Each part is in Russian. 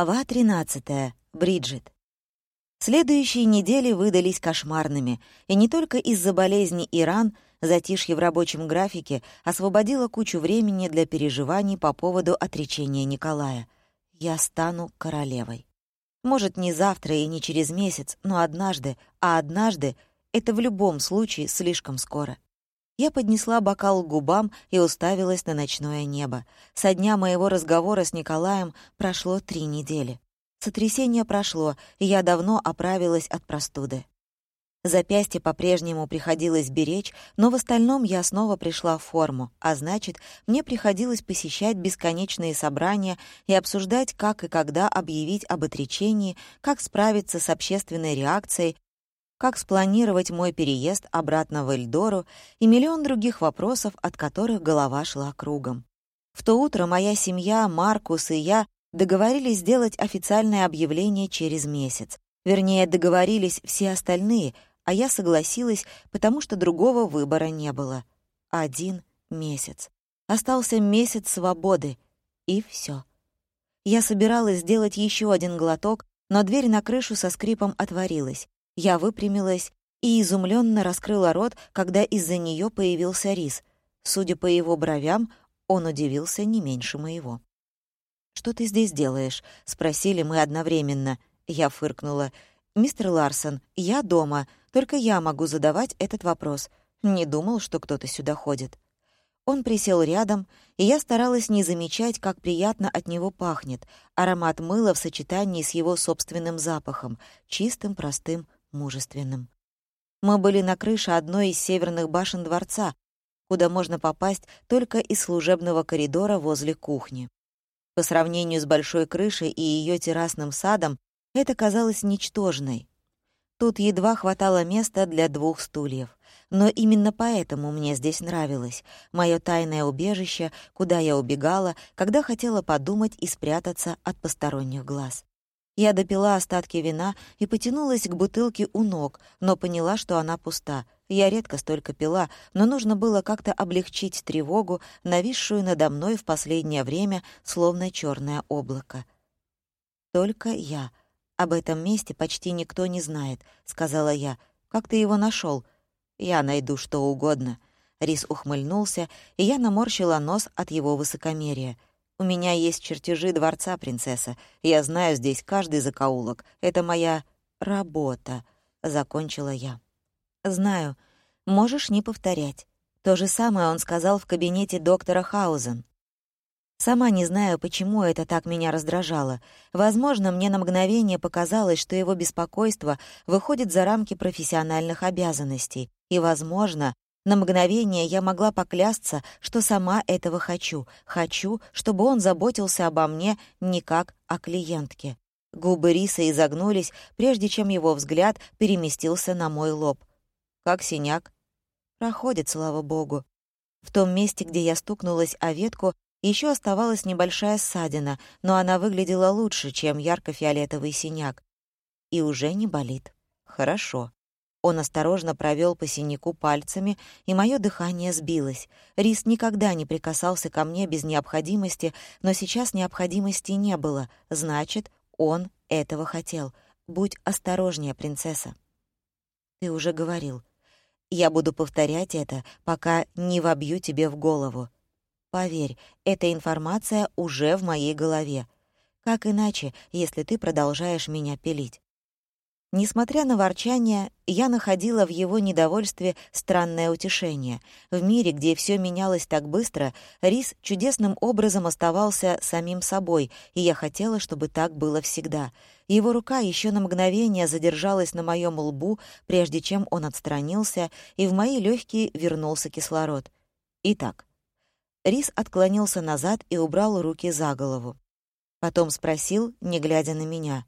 Глава 13. Бриджит. Следующие недели выдались кошмарными, и не только из-за болезни Иран, затишье в рабочем графике освободило кучу времени для переживаний по поводу отречения Николая. Я стану королевой. Может, не завтра и не через месяц, но однажды, а однажды — это в любом случае слишком скоро. Я поднесла бокал к губам и уставилась на ночное небо. Со дня моего разговора с Николаем прошло три недели. Сотрясение прошло, и я давно оправилась от простуды. Запястье по-прежнему приходилось беречь, но в остальном я снова пришла в форму, а значит, мне приходилось посещать бесконечные собрания и обсуждать, как и когда объявить об отречении, как справиться с общественной реакцией, как спланировать мой переезд обратно в Эльдору и миллион других вопросов, от которых голова шла кругом. В то утро моя семья, Маркус и я договорились сделать официальное объявление через месяц. Вернее, договорились все остальные, а я согласилась, потому что другого выбора не было. Один месяц. Остался месяц свободы, и все. Я собиралась сделать еще один глоток, но дверь на крышу со скрипом отворилась. Я выпрямилась и изумленно раскрыла рот, когда из-за нее появился рис. Судя по его бровям, он удивился не меньше моего. «Что ты здесь делаешь?» — спросили мы одновременно. Я фыркнула. «Мистер Ларсон, я дома, только я могу задавать этот вопрос. Не думал, что кто-то сюда ходит». Он присел рядом, и я старалась не замечать, как приятно от него пахнет, аромат мыла в сочетании с его собственным запахом, чистым, простым, мужественным. Мы были на крыше одной из северных башен дворца, куда можно попасть только из служебного коридора возле кухни. По сравнению с большой крышей и ее террасным садом, это казалось ничтожной. Тут едва хватало места для двух стульев. Но именно поэтому мне здесь нравилось. Мое тайное убежище, куда я убегала, когда хотела подумать и спрятаться от посторонних глаз. Я допила остатки вина и потянулась к бутылке у ног, но поняла, что она пуста. Я редко столько пила, но нужно было как-то облегчить тревогу, нависшую надо мной в последнее время, словно черное облако. «Только я. Об этом месте почти никто не знает», — сказала я. «Как ты его нашел? «Я найду что угодно». Рис ухмыльнулся, и я наморщила нос от его высокомерия — у меня есть чертежи дворца, принцесса. Я знаю здесь каждый закоулок. Это моя работа», — закончила я. «Знаю. Можешь не повторять. То же самое он сказал в кабинете доктора Хаузен. Сама не знаю, почему это так меня раздражало. Возможно, мне на мгновение показалось, что его беспокойство выходит за рамки профессиональных обязанностей. И, возможно, на мгновение я могла поклясться, что сама этого хочу. Хочу, чтобы он заботился обо мне не как о клиентке. Губы Риса изогнулись, прежде чем его взгляд переместился на мой лоб. Как синяк. Проходит, слава богу. В том месте, где я стукнулась о ветку, еще оставалась небольшая ссадина, но она выглядела лучше, чем ярко-фиолетовый синяк. И уже не болит. Хорошо. Он осторожно провел по синяку пальцами, и мое дыхание сбилось. Рис никогда не прикасался ко мне без необходимости, но сейчас необходимости не было. Значит, он этого хотел. Будь осторожнее, принцесса. Ты уже говорил. Я буду повторять это, пока не вобью тебе в голову. Поверь, эта информация уже в моей голове. Как иначе, если ты продолжаешь меня пилить? Несмотря на ворчание, я находила в его недовольстве странное утешение. В мире, где все менялось так быстро, Рис чудесным образом оставался самим собой, и я хотела, чтобы так было всегда. Его рука еще на мгновение задержалась на моем лбу, прежде чем он отстранился, и в мои легкие вернулся кислород. Итак, Рис отклонился назад и убрал руки за голову. Потом спросил, не глядя на меня —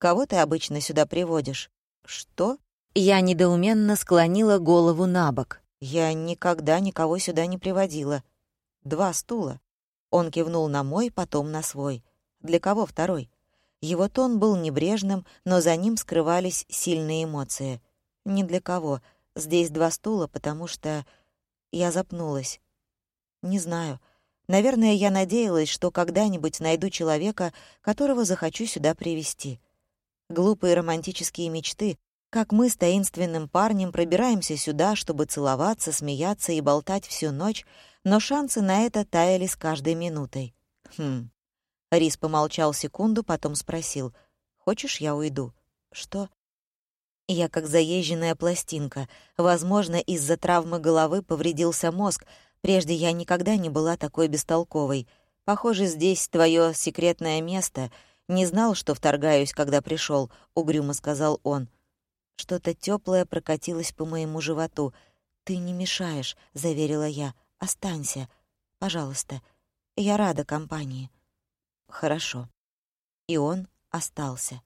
Кого ты обычно сюда приводишь?» «Что?» Я недоуменно склонила голову на бок. «Я никогда никого сюда не приводила. Два стула». Он кивнул на мой, потом на свой. «Для кого второй?» Его тон был небрежным, но за ним скрывались сильные эмоции. «Ни для кого. Здесь два стула, потому что...» Я запнулась. «Не знаю. Наверное, я надеялась, что когда-нибудь найду человека, которого захочу сюда привести. Глупые романтические мечты, как мы с таинственным парнем пробираемся сюда, чтобы целоваться, смеяться и болтать всю ночь, но шансы на это таяли с каждой минутой. Хм. Рис помолчал секунду, потом спросил. «Хочешь, я уйду?» «Что?» Я как заезженная пластинка. Возможно, из-за травмы головы повредился мозг, Прежде я никогда не была такой бестолковой. Похоже, здесь твое секретное место. Не знал, что вторгаюсь, когда пришел, угрюмо сказал он. Что-то теплое прокатилось по моему животу. Ты не мешаешь, заверила я. Останься, пожалуйста. Я рада компании. Хорошо. И он остался.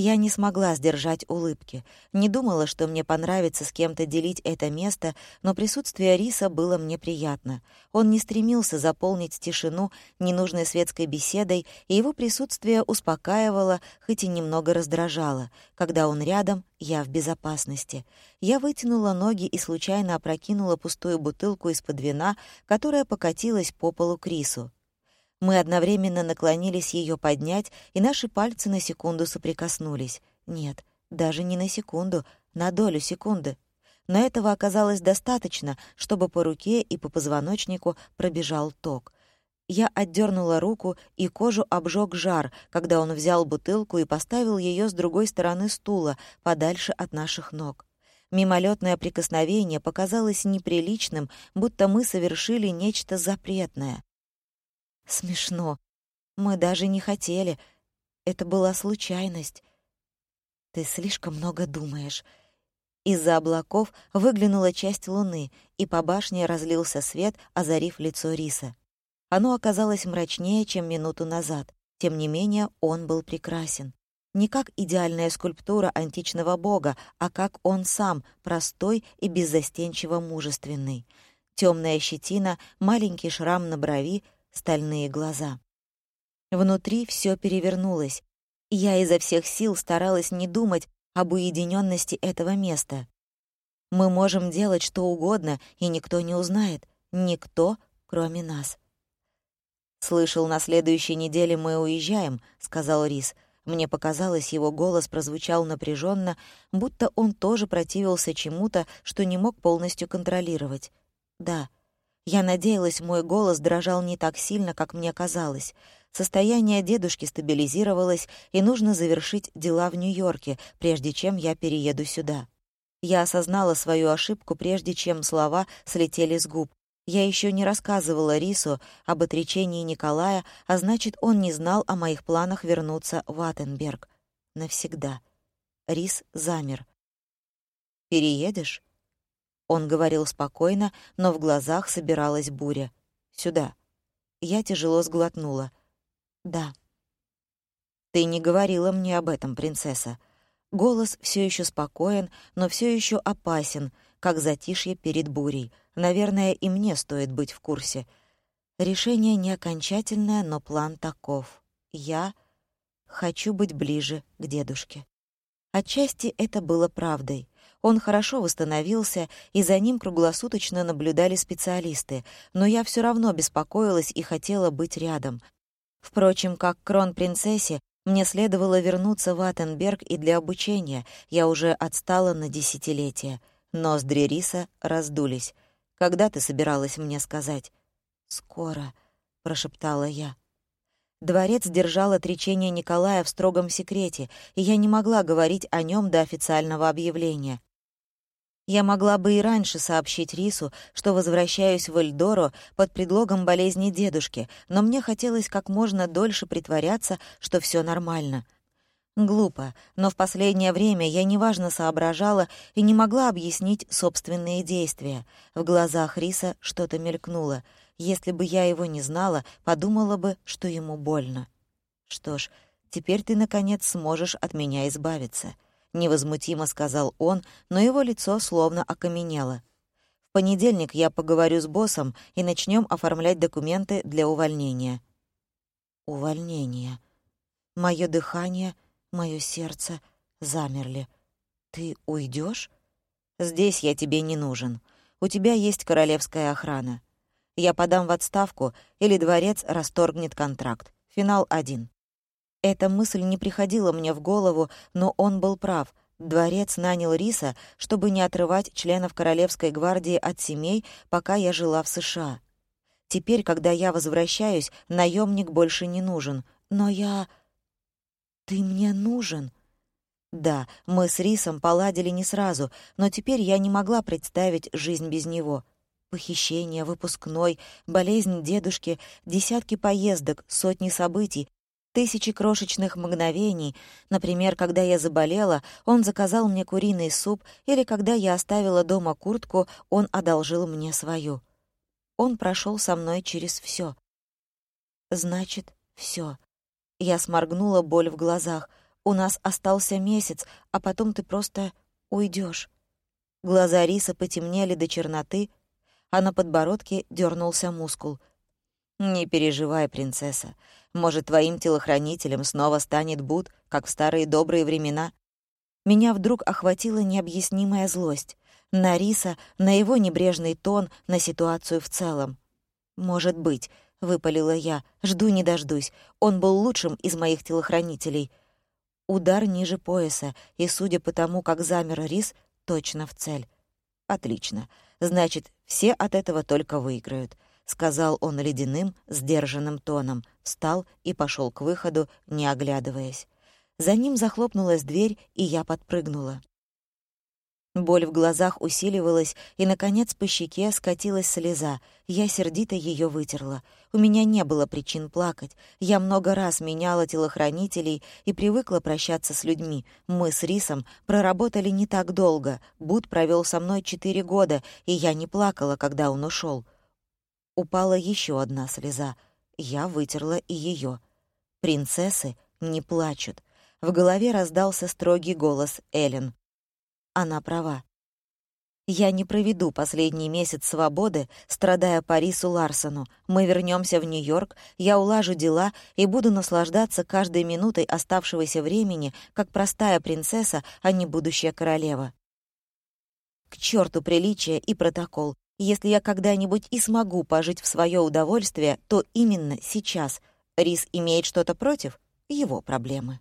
Я не смогла сдержать улыбки. Не думала, что мне понравится с кем-то делить это место, но присутствие Риса было мне приятно. Он не стремился заполнить тишину ненужной светской беседой, и его присутствие успокаивало, хоть и немного раздражало. Когда он рядом, я в безопасности. Я вытянула ноги и случайно опрокинула пустую бутылку из-под вина, которая покатилась по полу к Рису. Мы одновременно наклонились ее поднять, и наши пальцы на секунду соприкоснулись. Нет, даже не на секунду, на долю секунды. Но этого оказалось достаточно, чтобы по руке и по позвоночнику пробежал ток. Я отдернула руку, и кожу обжег жар, когда он взял бутылку и поставил ее с другой стороны стула, подальше от наших ног. Мимолетное прикосновение показалось неприличным, будто мы совершили нечто запретное. Смешно. Мы даже не хотели. Это была случайность. Ты слишком много думаешь. Из-за облаков выглянула часть луны, и по башне разлился свет, озарив лицо Риса. Оно оказалось мрачнее, чем минуту назад. Тем не менее, он был прекрасен. Не как идеальная скульптура античного бога, а как он сам, простой и беззастенчиво мужественный. Темная щетина, маленький шрам на брови — стальные глаза. Внутри все перевернулось, я изо всех сил старалась не думать об уединенности этого места. Мы можем делать что угодно, и никто не узнает. Никто, кроме нас. «Слышал, на следующей неделе мы уезжаем», — сказал Рис. Мне показалось, его голос прозвучал напряженно, будто он тоже противился чему-то, что не мог полностью контролировать. «Да», я надеялась, мой голос дрожал не так сильно, как мне казалось. Состояние дедушки стабилизировалось, и нужно завершить дела в Нью-Йорке, прежде чем я перееду сюда. Я осознала свою ошибку, прежде чем слова слетели с губ. Я еще не рассказывала Рису об отречении Николая, а значит, он не знал о моих планах вернуться в Аттенберг. Навсегда. Рис замер. «Переедешь?» Он говорил спокойно, но в глазах собиралась буря. «Сюда». Я тяжело сглотнула. «Да». «Ты не говорила мне об этом, принцесса». Голос все еще спокоен, но все еще опасен, как затишье перед бурей. Наверное, и мне стоит быть в курсе. Решение не окончательное, но план таков. Я хочу быть ближе к дедушке. Отчасти это было правдой. Он хорошо восстановился, и за ним круглосуточно наблюдали специалисты, но я все равно беспокоилась и хотела быть рядом. Впрочем, как крон-принцессе, мне следовало вернуться в Аттенберг и для обучения, я уже отстала на десятилетия. Ноздри Риса раздулись. «Когда ты собиралась мне сказать?» «Скоро», — прошептала я. Дворец держал отречение Николая в строгом секрете, и я не могла говорить о нем до официального объявления. Я могла бы и раньше сообщить Рису, что возвращаюсь в Эльдоро под предлогом болезни дедушки, но мне хотелось как можно дольше притворяться, что все нормально. Глупо, но в последнее время я неважно соображала и не могла объяснить собственные действия. В глазах Риса что-то мелькнуло. Если бы я его не знала, подумала бы, что ему больно. Что ж, теперь ты, наконец, сможешь от меня избавиться. — невозмутимо сказал он, но его лицо словно окаменело. «В понедельник я поговорю с боссом и начнем оформлять документы для увольнения». «Увольнение». Мое дыхание, мое сердце замерли. «Ты уйдешь? «Здесь я тебе не нужен. У тебя есть королевская охрана». Я подам в отставку, или дворец расторгнет контракт. Финал один. Эта мысль не приходила мне в голову, но он был прав. Дворец нанял Риса, чтобы не отрывать членов Королевской гвардии от семей, пока я жила в США. Теперь, когда я возвращаюсь, наемник больше не нужен. Но я... Ты мне нужен. Да, мы с Рисом поладили не сразу, но теперь я не могла представить жизнь без него. Похищение, выпускной, болезнь дедушки, десятки поездок, сотни событий, тысячи крошечных мгновений. Например, когда я заболела, он заказал мне куриный суп, или когда я оставила дома куртку, он одолжил мне свою. Он прошел со мной через все. Значит, все. Я сморгнула боль в глазах. У нас остался месяц, а потом ты просто уйдешь. Глаза Риса потемнели до черноты, а на подбородке дернулся мускул. «Не переживай, принцесса. Может, твоим телохранителем снова станет Буд, как в старые добрые времена?» Меня вдруг охватила необъяснимая злость. На Риса, на его небрежный тон, на ситуацию в целом. «Может быть», — выпалила я, — «жду не дождусь. Он был лучшим из моих телохранителей». Удар ниже пояса, и, судя по тому, как замер Рис, точно в цель. «Отлично. Значит, все от этого только выиграют», — сказал он ледяным, сдержанным тоном, встал и пошел к выходу, не оглядываясь. За ним захлопнулась дверь, и я подпрыгнула. Боль в глазах усиливалась, и, наконец, по щеке скатилась слеза. Я сердито ее вытерла. У меня не было причин плакать. Я много раз меняла телохранителей и привыкла прощаться с людьми. Мы с Рисом проработали не так долго. Буд провел со мной четыре года, и я не плакала, когда он ушел. Упала еще одна слеза. Я вытерла и ее. Принцессы не плачут. В голове раздался строгий голос Эллен. Она права. Я не проведу последний месяц свободы, страдая по Рису Ларсону. Мы вернемся в Нью-Йорк, я улажу дела и буду наслаждаться каждой минутой оставшегося времени, как простая принцесса, а не будущая королева. К черту приличие и протокол. Если я когда-нибудь и смогу пожить в свое удовольствие, то именно сейчас. Рис имеет что-то против — его проблемы.